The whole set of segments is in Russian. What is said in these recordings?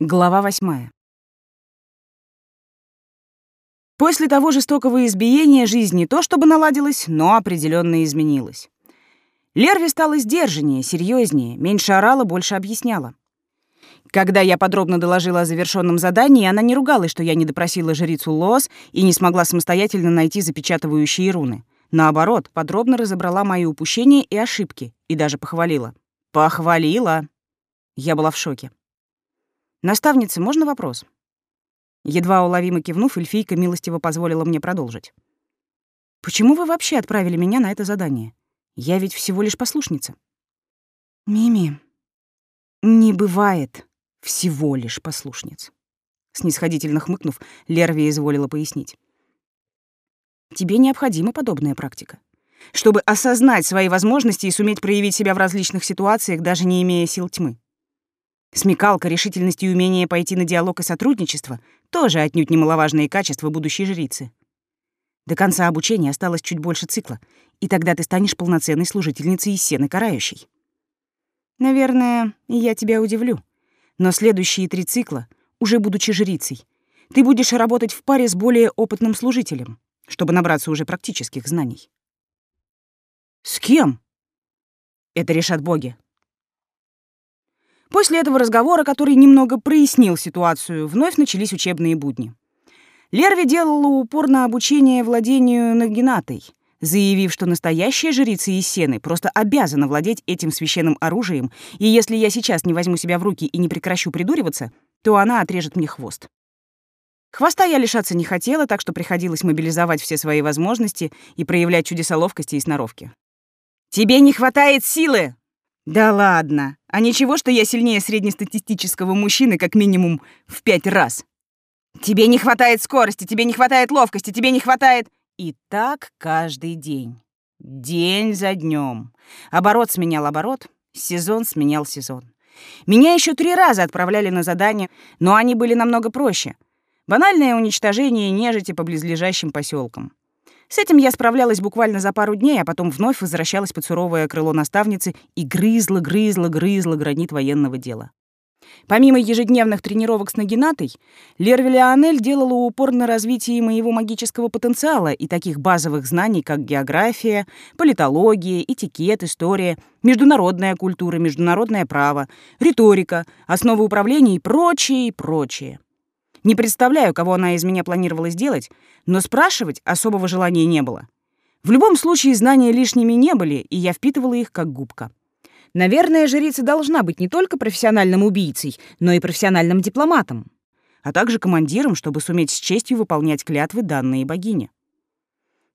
Глава восьмая. После того жестокого избиения жизнь не то чтобы наладилась, но определенно изменилась. Лерви стала сдержаннее, серьезнее, меньше орала, больше объясняла. Когда я подробно доложила о завершенном задании, она не ругалась, что я не допросила жрицу Лос и не смогла самостоятельно найти запечатывающие руны. Наоборот, подробно разобрала мои упущения и ошибки, и даже похвалила. Похвалила! Я была в шоке. «Наставница, можно вопрос?» Едва уловимо кивнув, эльфийка милостиво позволила мне продолжить. «Почему вы вообще отправили меня на это задание? Я ведь всего лишь послушница». «Мими, не бывает всего лишь послушниц», — снисходительно хмыкнув, Лерви изволила пояснить. «Тебе необходима подобная практика, чтобы осознать свои возможности и суметь проявить себя в различных ситуациях, даже не имея сил тьмы. Смекалка, решительность и умение пойти на диалог и сотрудничество — тоже отнюдь немаловажные качества будущей жрицы. До конца обучения осталось чуть больше цикла, и тогда ты станешь полноценной служительницей из сены карающей. Наверное, я тебя удивлю, но следующие три цикла, уже будучи жрицей, ты будешь работать в паре с более опытным служителем, чтобы набраться уже практических знаний. С кем? Это решат боги. После этого разговора, который немного прояснил ситуацию, вновь начались учебные будни. Лерви делала упор на обучение владению нагинатой, заявив, что настоящая жрица из Сены просто обязана владеть этим священным оружием, и если я сейчас не возьму себя в руки и не прекращу придуриваться, то она отрежет мне хвост. Хвоста я лишаться не хотела, так что приходилось мобилизовать все свои возможности и проявлять чудеса ловкости и сноровки. «Тебе не хватает силы!» Да ладно. А ничего, что я сильнее среднестатистического мужчины как минимум в пять раз. Тебе не хватает скорости, тебе не хватает ловкости, тебе не хватает... И так каждый день. День за днем. Оборот сменял оборот, сезон сменял сезон. Меня еще три раза отправляли на задания, но они были намного проще. Банальное уничтожение нежити по близлежащим поселкам. С этим я справлялась буквально за пару дней, а потом вновь возвращалась под суровое крыло наставницы и грызла, грызла, грызла гранит военного дела. Помимо ежедневных тренировок с Нагинатой, Лерви Леонель делала упор на развитие моего магического потенциала и таких базовых знаний, как география, политология, этикет, история, международная культура, международное право, риторика, основы управления и прочее, и прочее. Не представляю, кого она из меня планировала сделать, но спрашивать особого желания не было. В любом случае, знания лишними не были, и я впитывала их как губка. Наверное, жрица должна быть не только профессиональным убийцей, но и профессиональным дипломатом, а также командиром, чтобы суметь с честью выполнять клятвы, данные богине.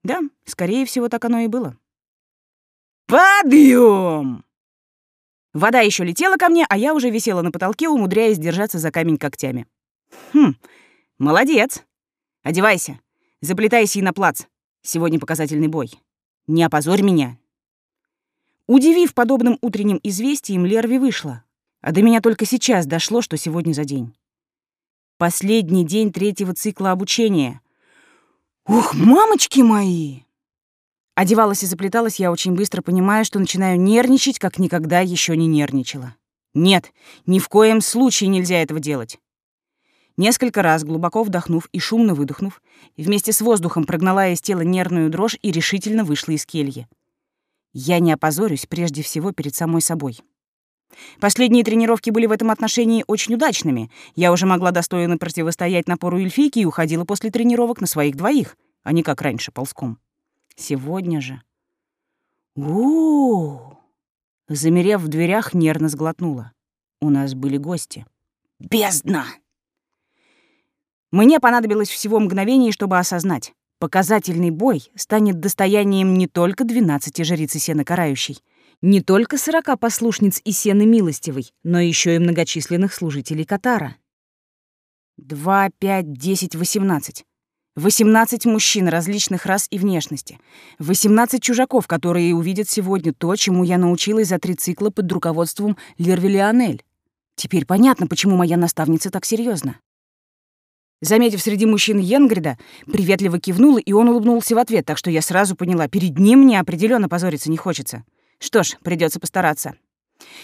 Да, скорее всего, так оно и было. «Подъем!» Вода еще летела ко мне, а я уже висела на потолке, умудряясь держаться за камень когтями. Хм, молодец. Одевайся, заплетайся и на плац. Сегодня показательный бой. Не опозорь меня. Удивив подобным утренним известием, Лерви вышла. А до меня только сейчас дошло, что сегодня за день. Последний день третьего цикла обучения. Ух, мамочки мои! Одевалась и заплеталась я очень быстро, понимая, что начинаю нервничать, как никогда еще не нервничала. Нет, ни в коем случае нельзя этого делать. Несколько раз, глубоко вдохнув и шумно выдохнув, вместе с воздухом прогнала из тела нервную дрожь и решительно вышла из кельи. Я не опозорюсь прежде всего перед самой собой. Последние тренировки были в этом отношении очень удачными. Я уже могла достойно противостоять напору эльфийки и уходила после тренировок на своих двоих, а не как раньше ползком. Сегодня же... у Замерев в дверях, нервно сглотнула. У нас были гости. «Бездна!» Мне понадобилось всего мгновение, чтобы осознать. Показательный бой станет достоянием не только 12 жриц и сены карающей, не только 40 послушниц и сены милостивой, но еще и многочисленных служителей Катара. Два, пять, десять, восемнадцать. Восемнадцать мужчин различных рас и внешности. Восемнадцать чужаков, которые увидят сегодня то, чему я научилась за три цикла под руководством Лерви Леонель. Теперь понятно, почему моя наставница так серьезна. Заметив среди мужчин Йенгрида, приветливо кивнула, и он улыбнулся в ответ, так что я сразу поняла, перед ним мне определенно позориться не хочется. Что ж, придется постараться.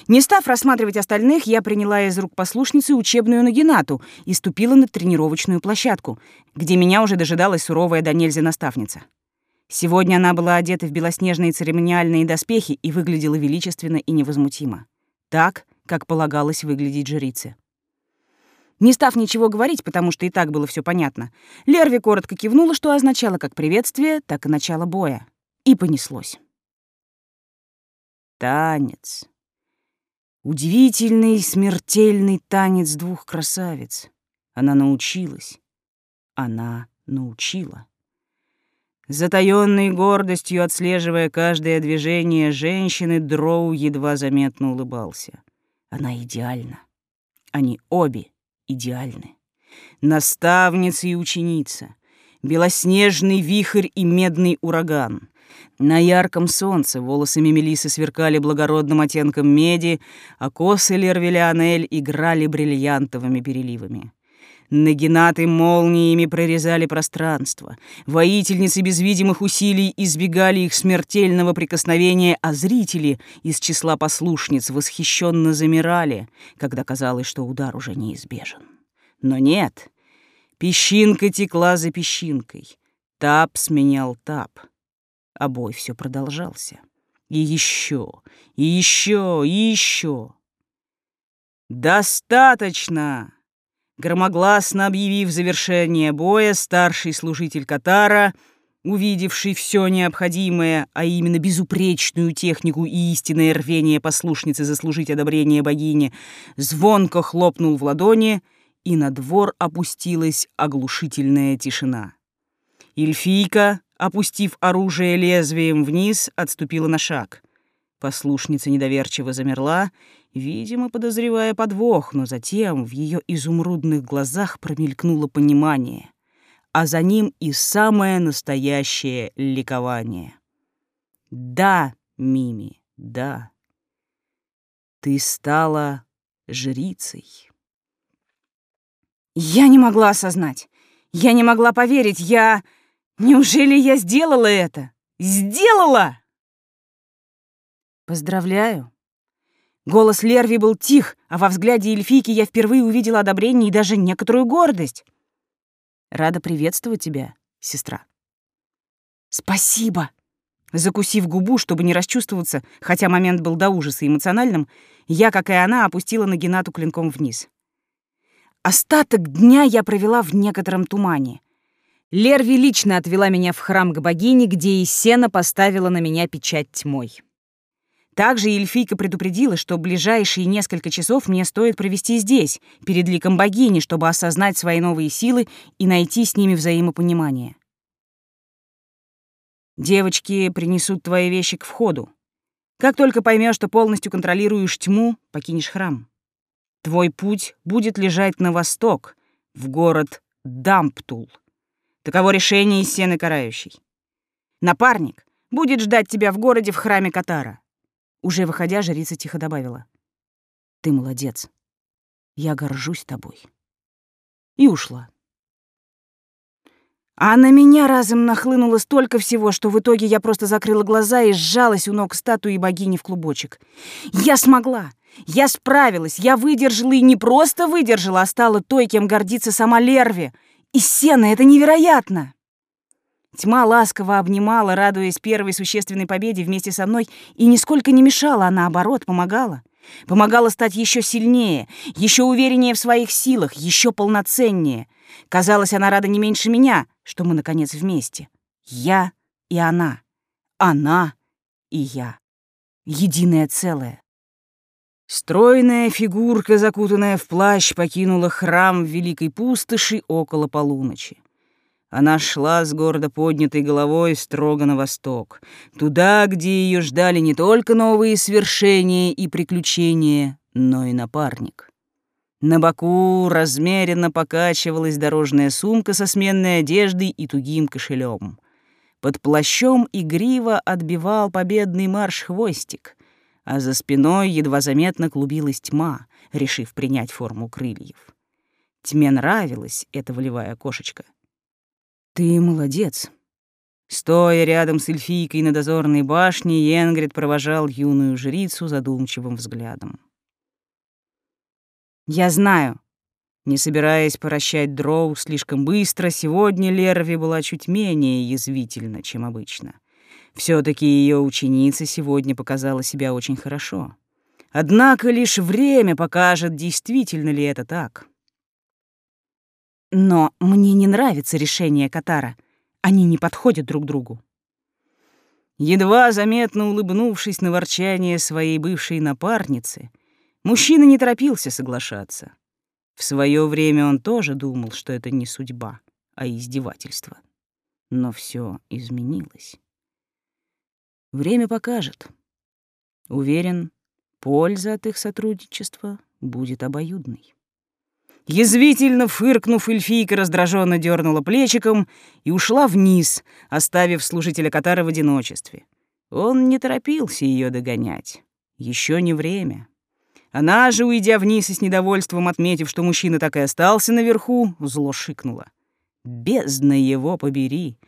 Не став рассматривать остальных, я приняла из рук послушницы учебную нагинату и ступила на тренировочную площадку, где меня уже дожидалась суровая до нельзя наставница. Сегодня она была одета в белоснежные церемониальные доспехи и выглядела величественно и невозмутимо. Так, как полагалось выглядеть жрице. Не став ничего говорить, потому что и так было все понятно, Лерви коротко кивнула, что означало как приветствие, так и начало боя. И понеслось. Танец. Удивительный, смертельный танец двух красавиц. Она научилась. Она научила. Затаённой гордостью отслеживая каждое движение женщины, Дроу едва заметно улыбался. Она идеальна. Они обе идеальны. Наставница и ученица. Белоснежный вихрь и медный ураган. На ярком солнце волосы Мемелисы сверкали благородным оттенком меди, а косы Лервелианель играли бриллиантовыми переливами. Нагинаты молниями прорезали пространство. Воительницы без видимых усилий избегали их смертельного прикосновения, а зрители из числа послушниц восхищенно замирали, когда казалось, что удар уже неизбежен. Но нет, песчинка текла за песчинкой. Тап сменял тап. А бой все продолжался. И еще, и еще, и еще. «Достаточно!» Громогласно объявив завершение боя, старший служитель Катара, увидевший все необходимое, а именно безупречную технику и истинное рвение послушницы заслужить одобрение богини, звонко хлопнул в ладони, и на двор опустилась оглушительная тишина. Эльфийка, опустив оружие лезвием вниз, отступила на шаг. Послушница недоверчиво замерла, видимо, подозревая подвох, но затем в ее изумрудных глазах промелькнуло понимание, а за ним и самое настоящее ликование. «Да, Мими, да, ты стала жрицей». Я не могла осознать, я не могла поверить, я... Неужели я сделала это? Сделала! Поздравляю. Голос Лерви был тих, а во взгляде эльфийки я впервые увидела одобрение и даже некоторую гордость. Рада приветствовать тебя, сестра. Спасибо. Закусив губу, чтобы не расчувствоваться, хотя момент был до ужаса эмоциональным, я, как и она, опустила на Геннату клинком вниз. Остаток дня я провела в некотором тумане. Лерви лично отвела меня в храм к богине, где Исена поставила на меня печать тьмой. Также эльфийка предупредила, что ближайшие несколько часов мне стоит провести здесь, перед ликом богини, чтобы осознать свои новые силы и найти с ними взаимопонимание. Девочки принесут твои вещи к входу. Как только поймешь, что полностью контролируешь тьму, покинешь храм. Твой путь будет лежать на восток, в город Дамптул. Таково решение сены карающей. Напарник будет ждать тебя в городе в храме Катара. Уже выходя, жрица тихо добавила. Ты молодец. Я горжусь тобой. И ушла. А на меня разом нахлынуло столько всего, что в итоге я просто закрыла глаза и сжалась у ног статуи богини в клубочек. Я смогла! Я справилась! Я выдержала и не просто выдержала, а стала той, кем гордится сама Лерви — и сено — это невероятно! Тьма ласково обнимала, радуясь первой существенной победе вместе со мной, и нисколько не мешала, а наоборот, помогала. Помогала стать еще сильнее, еще увереннее в своих силах, еще полноценнее. Казалось, она рада не меньше меня, что мы, наконец, вместе. Я и она. Она и я. Единое целое. Стройная фигурка, закутанная в плащ, покинула храм в Великой Пустоши около полуночи. Она шла с гордо поднятой головой строго на восток, туда, где ее ждали не только новые свершения и приключения, но и напарник. На боку размеренно покачивалась дорожная сумка со сменной одеждой и тугим кошелем. Под плащом игриво отбивал победный марш хвостик — а за спиной едва заметно клубилась тьма, решив принять форму крыльев. Тьме нравилась эта волевая кошечка. «Ты молодец. Стоя рядом с эльфийкой на дозорной башне, Йенгрид провожал юную жрицу задумчивым взглядом. «Я знаю», не собираясь поращать дроу слишком быстро, сегодня Лерви была чуть менее язвительна, чем обычно. все таки ее ученица сегодня показала себя очень хорошо. Однако лишь время покажет, действительно ли это так. Но мне не нравится решение Катара. Они не подходят друг другу. Едва заметно улыбнувшись на ворчание своей бывшей напарницы, мужчина не торопился соглашаться. В свое время он тоже думал, что это не судьба, а издевательство. Но все изменилось. Время покажет. Уверен, польза от их сотрудничества будет обоюдной. Язвительно фыркнув, эльфийка раздраженно дернула плечиком и ушла вниз, оставив служителя Катара в одиночестве. Он не торопился ее догонять. Еще не время. Она же, уйдя вниз и с недовольством отметив, что мужчина так и остался наверху, зло шикнула. «Бездна его побери!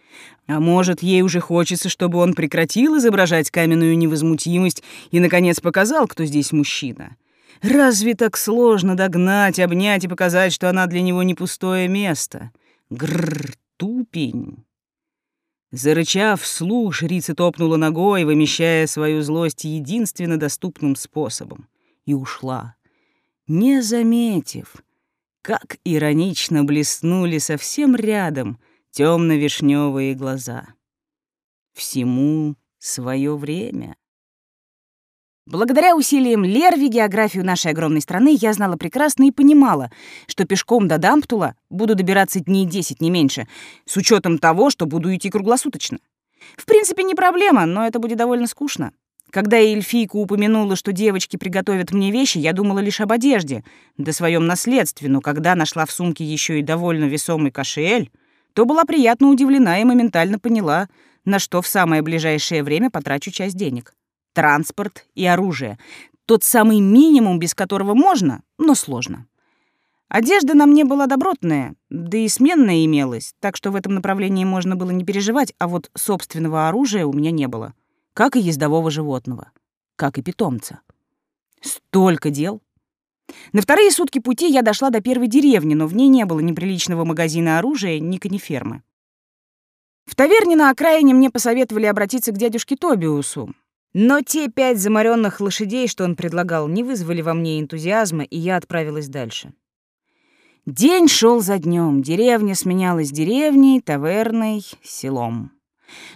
А может, ей уже хочется, чтобы он прекратил изображать каменную невозмутимость и, наконец, показал, кто здесь мужчина? Разве так сложно догнать, обнять и показать, что она для него не пустое место? Гррр, тупень!» Зарычав вслух, жрица топнула ногой, вымещая свою злость единственно доступным способом и ушла, не заметив, как иронично блеснули совсем рядом темно-вишневые глаза. Всему свое время. Благодаря усилиям Лерви географию нашей огромной страны я знала прекрасно и понимала, что пешком до Дамптула буду добираться дней десять, не меньше, с учетом того, что буду идти круглосуточно. В принципе, не проблема, но это будет довольно скучно. Когда эльфийка упомянула, что девочки приготовят мне вещи, я думала лишь об одежде, да своем наследстве, но когда нашла в сумке еще и довольно весомый кошель, то была приятно удивлена и моментально поняла, на что в самое ближайшее время потрачу часть денег. Транспорт и оружие. Тот самый минимум, без которого можно, но сложно. Одежда на мне была добротная, да и сменная имелась, так что в этом направлении можно было не переживать, а вот собственного оружия у меня не было как и ездового животного, как и питомца. Столько дел. На вторые сутки пути я дошла до первой деревни, но в ней не было ни приличного магазина оружия, ни конифермы. В таверне на окраине мне посоветовали обратиться к дядюшке Тобиусу, но те пять заморенных лошадей, что он предлагал, не вызвали во мне энтузиазма, и я отправилась дальше. День шел за днем, деревня сменялась деревней, таверной, селом.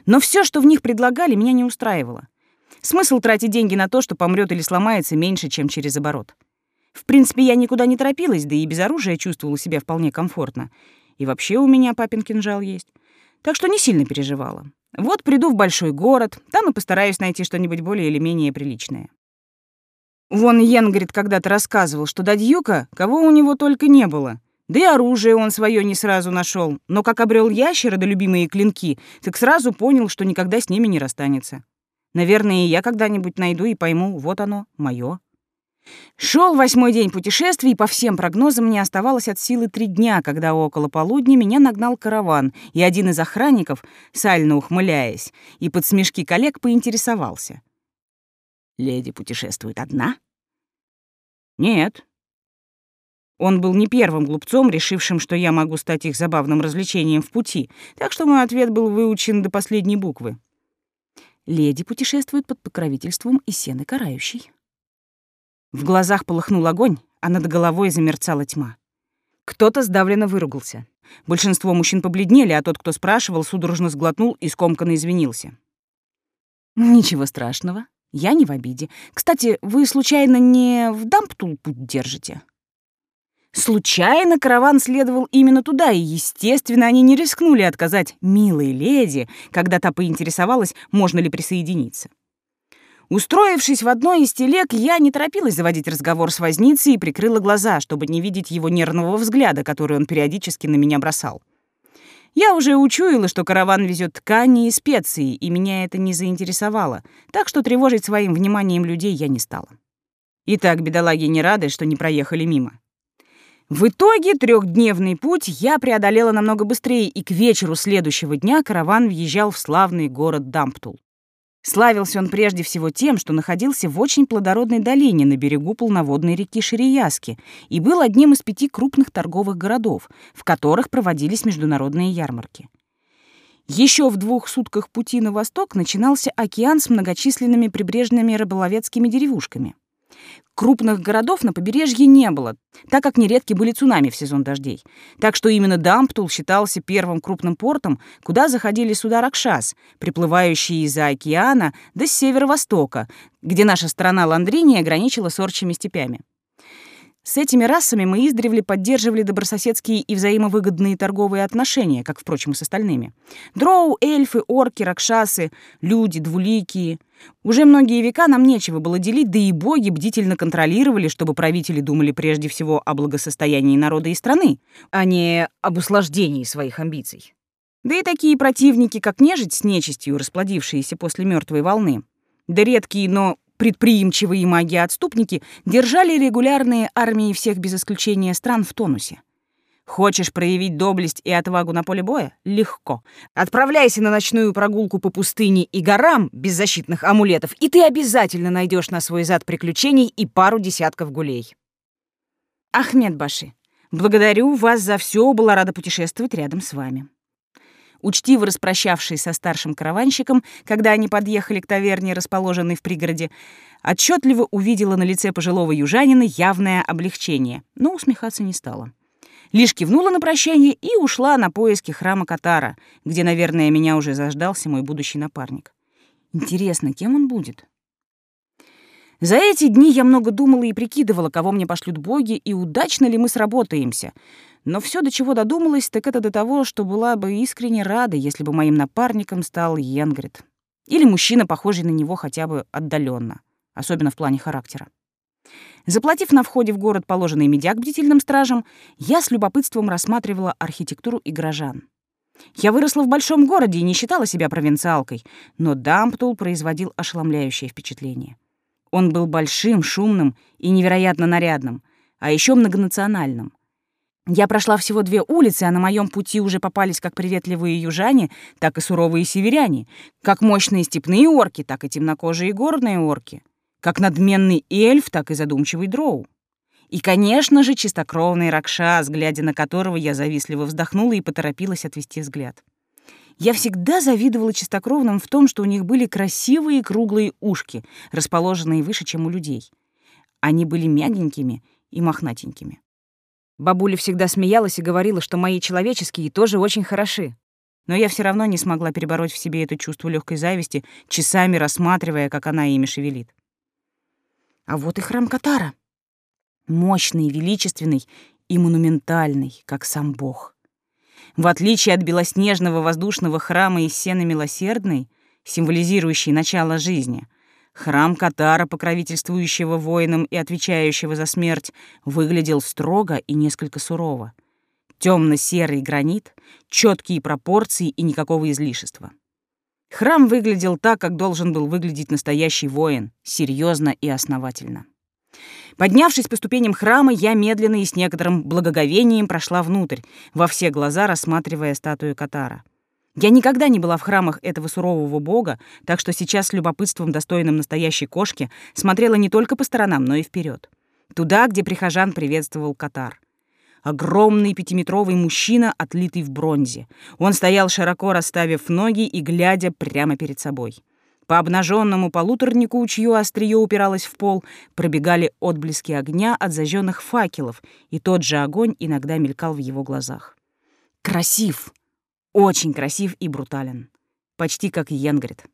Но все, что в них предлагали, меня не устраивало. Смысл тратить деньги на то, что помрет или сломается, меньше, чем через оборот. В принципе, я никуда не торопилась, да и без оружия чувствовала себя вполне комфортно. И вообще у меня папин кинжал есть. Так что не сильно переживала. Вот приду в большой город, там и постараюсь найти что-нибудь более или менее приличное. Вон Йенгрид когда-то рассказывал, что до Дьюка кого у него только не было. Да и оружие он свое не сразу нашел, но как обрел ящера да любимые клинки, так сразу понял, что никогда с ними не расстанется. Наверное, и я когда-нибудь найду и пойму, вот оно, мое. Шел восьмой день путешествий, и по всем прогнозам мне оставалось от силы три дня, когда около полудня меня нагнал караван, и один из охранников, сально ухмыляясь, и под смешки коллег поинтересовался. «Леди путешествует одна?» «Нет, он был не первым глупцом, решившим, что я могу стать их забавным развлечением в пути, так что мой ответ был выучен до последней буквы. Леди путешествует под покровительством Исены Карающей. В глазах полыхнул огонь, а над головой замерцала тьма. Кто-то сдавленно выругался. Большинство мужчин побледнели, а тот, кто спрашивал, судорожно сглотнул и скомканно извинился. «Ничего страшного, я не в обиде. Кстати, вы случайно не в Дамптул путь держите?» Случайно караван следовал именно туда, и, естественно, они не рискнули отказать милой леди, когда та поинтересовалась, можно ли присоединиться. Устроившись в одной из телег, я не торопилась заводить разговор с возницей и прикрыла глаза, чтобы не видеть его нервного взгляда, который он периодически на меня бросал. Я уже учуяла, что караван везет ткани и специи, и меня это не заинтересовало, так что тревожить своим вниманием людей я не стала. Итак, бедолаги не рады, что не проехали мимо. В итоге трехдневный путь я преодолела намного быстрее, и к вечеру следующего дня караван въезжал в славный город Дамптул. Славился он прежде всего тем, что находился в очень плодородной долине на берегу полноводной реки Ширияски и был одним из пяти крупных торговых городов, в которых проводились международные ярмарки. Еще в двух сутках пути на восток начинался океан с многочисленными прибрежными рыболовецкими деревушками. Крупных городов на побережье не было, так как нередки были цунами в сезон дождей. Так что именно Дамптул считался первым крупным портом, куда заходили суда Ракшас, приплывающие из-за океана до северо-востока, где наша страна Ландриния граничила с орчими степями. С этими расами мы издревле поддерживали добрососедские и взаимовыгодные торговые отношения, как, впрочем, и с остальными. Дроу, эльфы, орки, ракшасы, люди, двуликие. Уже многие века нам нечего было делить, да и боги бдительно контролировали, чтобы правители думали прежде всего о благосостоянии народа и страны, а не об услаждении своих амбиций. Да и такие противники, как нежить с нечистью, расплодившиеся после мертвой волны, да редкие, но Предприимчивые маги-отступники держали регулярные армии всех без исключения стран в тонусе. Хочешь проявить доблесть и отвагу на поле боя? Легко. Отправляйся на ночную прогулку по пустыне и горам без защитных амулетов, и ты обязательно найдешь на свой зад приключений и пару десятков гулей. Ахмед Баши, благодарю вас за все, была рада путешествовать рядом с вами учтиво распрощавшись со старшим караванщиком, когда они подъехали к таверне, расположенной в пригороде, отчетливо увидела на лице пожилого южанина явное облегчение, но усмехаться не стала. Лишь кивнула на прощание и ушла на поиски храма Катара, где, наверное, меня уже заждался мой будущий напарник. Интересно, кем он будет? За эти дни я много думала и прикидывала, кого мне пошлют боги и удачно ли мы сработаемся — но все, до чего додумалась, так это до того, что была бы искренне рада, если бы моим напарником стал Йенгрид. Или мужчина, похожий на него хотя бы отдаленно, особенно в плане характера. Заплатив на входе в город положенный медяк бдительным стражам, я с любопытством рассматривала архитектуру и горожан. Я выросла в большом городе и не считала себя провинциалкой, но Дамптул производил ошеломляющее впечатление. Он был большим, шумным и невероятно нарядным, а еще многонациональным — я прошла всего две улицы, а на моем пути уже попались как приветливые южане, так и суровые северяне, как мощные степные орки, так и темнокожие горные орки, как надменный эльф, так и задумчивый дроу. И, конечно же, чистокровный Ракшас, глядя на которого я завистливо вздохнула и поторопилась отвести взгляд. Я всегда завидовала чистокровным в том, что у них были красивые круглые ушки, расположенные выше, чем у людей. Они были мягенькими и мохнатенькими. Бабуля всегда смеялась и говорила, что мои человеческие тоже очень хороши. Но я все равно не смогла перебороть в себе это чувство легкой зависти, часами рассматривая, как она ими шевелит. А вот и храм Катара. Мощный, величественный и монументальный, как сам Бог. В отличие от белоснежного воздушного храма из сены милосердной, символизирующей начало жизни, Храм Катара, покровительствующего воинам и отвечающего за смерть, выглядел строго и несколько сурово. Темно-серый гранит, четкие пропорции и никакого излишества. Храм выглядел так, как должен был выглядеть настоящий воин, серьезно и основательно. Поднявшись по ступеням храма, я медленно и с некоторым благоговением прошла внутрь, во все глаза рассматривая статую Катара — я никогда не была в храмах этого сурового бога, так что сейчас с любопытством, достойным настоящей кошки, смотрела не только по сторонам, но и вперед. Туда, где прихожан приветствовал Катар. Огромный пятиметровый мужчина, отлитый в бронзе. Он стоял широко расставив ноги и глядя прямо перед собой. По обнаженному полуторнику, чье острие упиралось в пол, пробегали отблески огня от зажженных факелов, и тот же огонь иногда мелькал в его глазах. «Красив!» Очень красив и брутален. Почти как Йенгрид.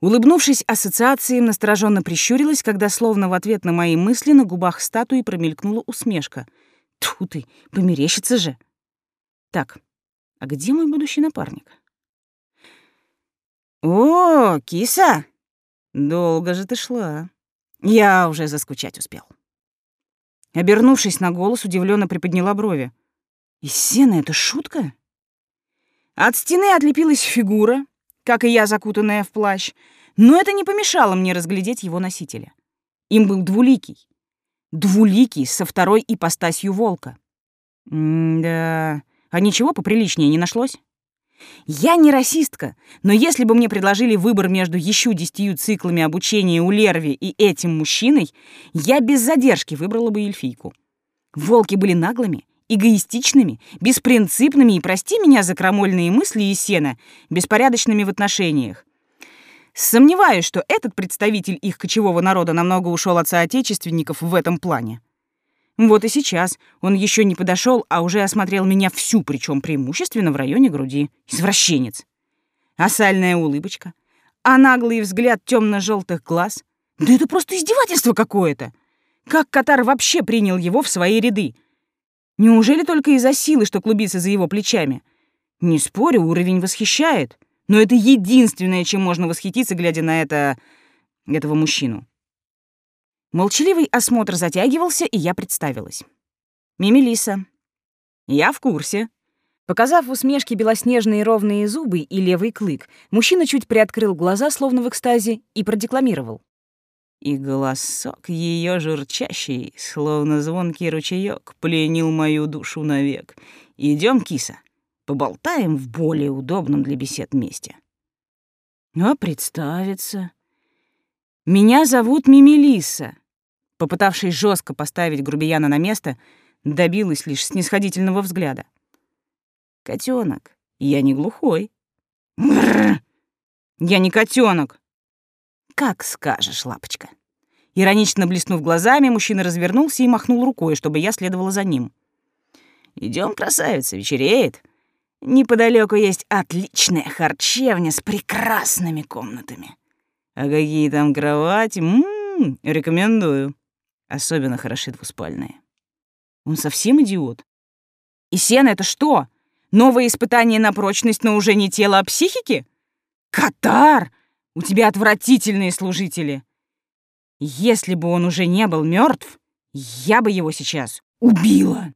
Улыбнувшись ассоциациям, настороженно прищурилась, когда словно в ответ на мои мысли на губах статуи промелькнула усмешка. Тьфу ты, померещится же. Так, а где мой будущий напарник? О, киса! Долго же ты шла. Я уже заскучать успел. Обернувшись на голос, удивленно приподняла брови. Из сена это шутка? От стены отлепилась фигура, как и я, закутанная в плащ, но это не помешало мне разглядеть его носителя. Им был двуликий. Двуликий со второй ипостасью волка. М-да, а ничего поприличнее не нашлось? Я не расистка, но если бы мне предложили выбор между еще десятью циклами обучения у Лерви и этим мужчиной, я без задержки выбрала бы эльфийку. Волки были наглыми, эгоистичными, беспринципными и, прости меня за крамольные мысли и сена, беспорядочными в отношениях. Сомневаюсь, что этот представитель их кочевого народа намного ушел от соотечественников в этом плане. Вот и сейчас он еще не подошел, а уже осмотрел меня всю, причем преимущественно в районе груди. Извращенец. А улыбочка, а наглый взгляд темно-желтых глаз. Да это просто издевательство какое-то. Как Катар вообще принял его в свои ряды? Неужели только из-за силы, что клубится за его плечами? Не спорю, уровень восхищает. Но это единственное, чем можно восхититься, глядя на это... этого мужчину. Молчаливый осмотр затягивался, и я представилась. «Мимилиса». «Я в курсе». Показав в усмешке белоснежные ровные зубы и левый клык, мужчина чуть приоткрыл глаза, словно в экстазе, и продекламировал. И голосок ее журчащий, словно звонкий ручеёк, пленил мою душу навек. Идем, киса, поболтаем в более удобном для бесед месте. А представиться. Меня зовут Мимилиса. Попытавшись жестко поставить грубияна на место, добилась лишь снисходительного взгляда. Котенок, я не глухой. Бррр. Я не котенок. Как скажешь, лапочка. Иронично блеснув глазами, мужчина развернулся и махнул рукой, чтобы я следовала за ним. Идем, красавица, вечереет. Неподалеку есть отличная харчевня с прекрасными комнатами. А какие там кровати? М-м, рекомендую. Особенно хороши двуспальные. Он совсем идиот? И сено — это что? Новое испытание на прочность, но уже не тело, а психики? Катар! У тебя отвратительные служители. Если бы он уже не был мертв, я бы его сейчас убила.